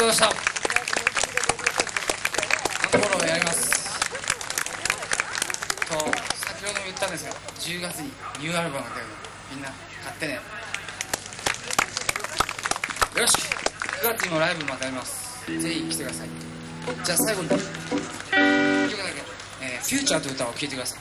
ございました。ーやります。と先ほども言ったんですが10月にニューアルバムが出るの。でみんな買ってね。よろし。く9月にもライブまたあります。ぜひ来てください。じゃあ最後に1曲だけ「えーフューチャーという歌を聴いてください。